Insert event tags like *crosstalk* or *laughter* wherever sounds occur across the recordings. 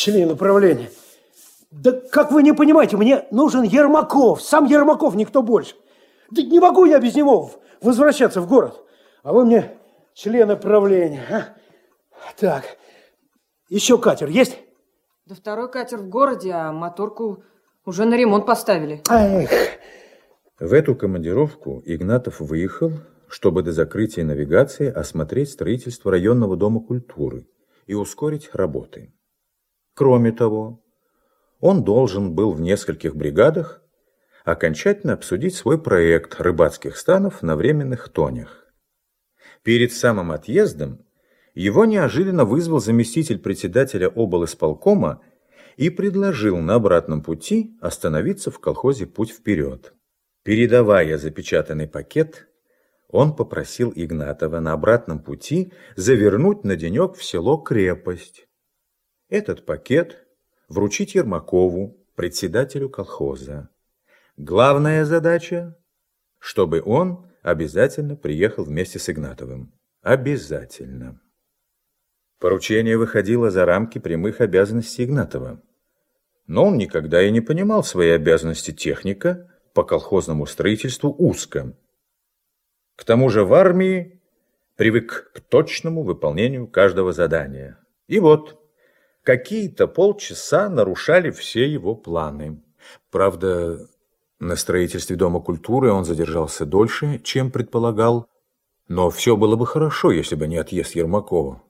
член управления. Да как вы не понимаете, мне нужен Ермаков, сам Ермаков, никто больше. Да не могу я без него возвращаться в город. А вы мне член управления. А? Так, еще катер есть? Да второй катер в городе, а моторку уже на ремонт поставили. Эх. В эту командировку Игнатов выехал, чтобы до закрытия навигации осмотреть строительство районного дома культуры и ускорить работы. Кроме того, он должен был в нескольких бригадах окончательно обсудить свой проект рыбацких станов на временных тонях. Перед самым отъездом его неожиданно вызвал заместитель председателя облисполкома и предложил на обратном пути остановиться в колхозе «Путь вперед». Передавая запечатанный пакет, он попросил Игнатова на обратном пути завернуть на денек в село Крепость. Этот пакет вручить Ермакову, председателю колхоза. Главная задача, чтобы он обязательно приехал вместе с Игнатовым. Обязательно. Поручение выходило за рамки прямых обязанностей Игнатова. Но он никогда и не понимал своей обязанности техника по колхозному строительству узко. К тому же в армии привык к точному выполнению каждого задания. И вот, какие-то полчаса нарушали все его планы. Правда, на строительстве Дома культуры он задержался дольше, чем предполагал, но все было бы хорошо, если бы не отъезд Ермакова.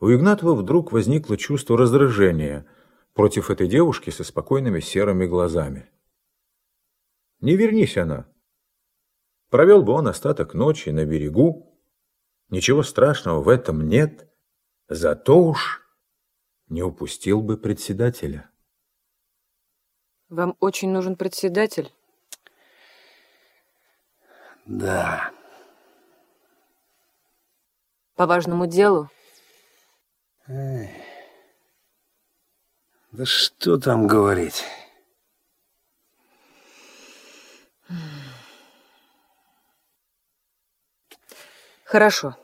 У Игнатова вдруг возникло чувство раздражения против этой девушки со спокойными серыми глазами. Не вернись она. Провел бы он остаток ночи на берегу. Ничего страшного в этом нет. Зато уж не упустил бы председателя. Вам очень нужен председатель? Да. По важному делу? Эй. Да что там говорить? Хорошо.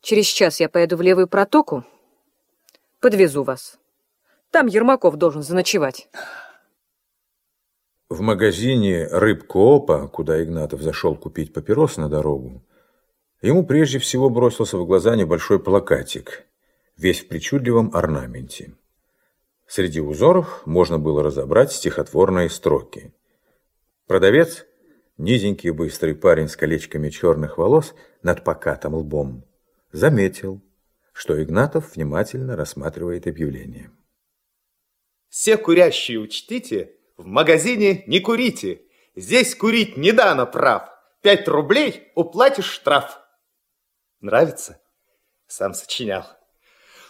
Через час я поеду в Левую протоку, подвезу вас. Там Ермаков должен заночевать. В магазине рыбкоопа, куда Игнатов зашел купить папирос на дорогу, ему прежде всего бросился в глаза небольшой плакатик, весь в причудливом орнаменте. Среди узоров можно было разобрать стихотворные строки. Продавец, низенький быстрый парень с колечками черных волос над покатым лбом, заметил, что Игнатов внимательно рассматривает объявление. Все курящие учтите, в магазине не курите. Здесь курить не дано прав. Пять рублей уплатишь штраф. Нравится? Сам сочинял.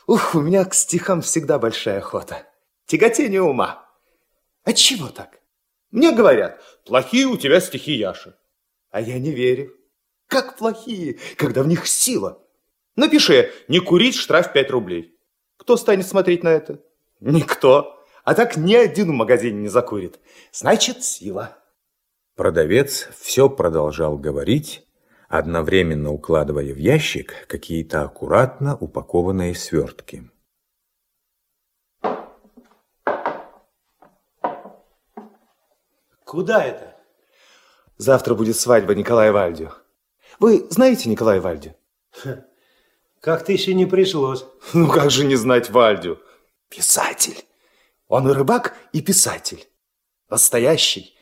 Ух, у меня к стихам всегда большая охота. Тяготение ума. А чего так? Мне говорят, плохие у тебя стихи, Яша. А я не верю. Как плохие, когда в них сила? Напиши, не курить, штраф 5 рублей. Кто станет смотреть на это? Никто. А так ни один в магазине не закурит. Значит, сила. Продавец все продолжал говорить, одновременно укладывая в ящик какие-то аккуратно упакованные свертки. Куда это? Завтра будет свадьба Николая Вальдю. Вы знаете Николая Вальдю? Как ты еще не пришлось. *laughs* Ну как же не знать Вальдю? Писатель. Он и рыбак, и писатель. Настоящий.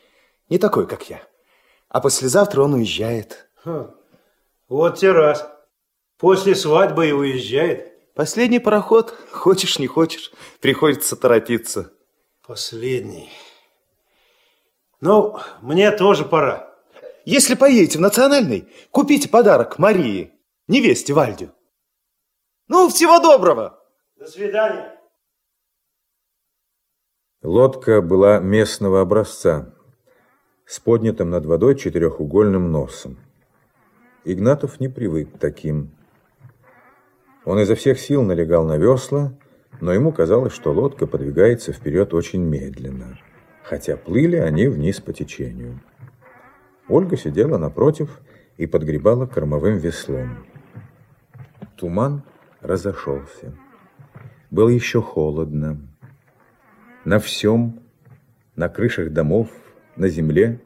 Не такой, как я. А послезавтра он уезжает. Хм. Вот те раз. После свадьбы и уезжает. Последний пароход, хочешь не хочешь, приходится торопиться. Последний. Ну, мне тоже пора. Если поедете в Национальный, купите подарок Марии, невесте Вальдю. Ну, всего доброго. До свидания. Лодка была местного образца, с поднятым над водой четырехугольным носом. Игнатов не привык к таким. Он изо всех сил налегал на весла, но ему казалось, что лодка подвигается вперед очень медленно, хотя плыли они вниз по течению. Ольга сидела напротив и подгребала кормовым веслом. Туман разошелся. Было еще холодно. На всем, на крышах домов, на земле,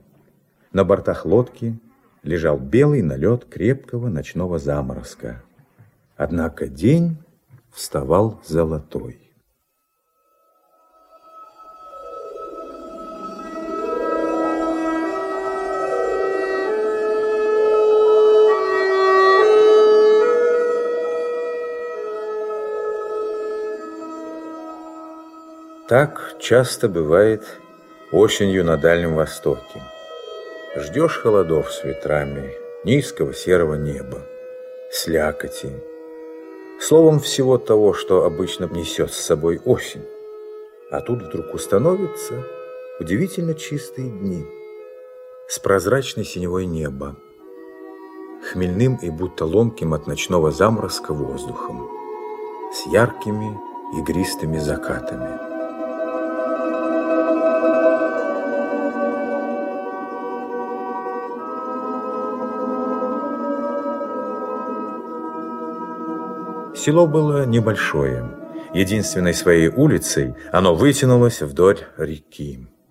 на бортах лодки лежал белый налет крепкого ночного заморозка. Однако день вставал золотой. Так часто бывает осенью на Дальнем Востоке. Ждешь холодов с ветрами, низкого серого неба, слякоти, словом, всего того, что обычно несет с собой осень. А тут вдруг установятся удивительно чистые дни с прозрачной синевой неба, хмельным и будто ломким от ночного заморозка воздухом, с яркими игристыми закатами. Село было небольшое. Единственной своей улицей оно вытянулось вдоль реки.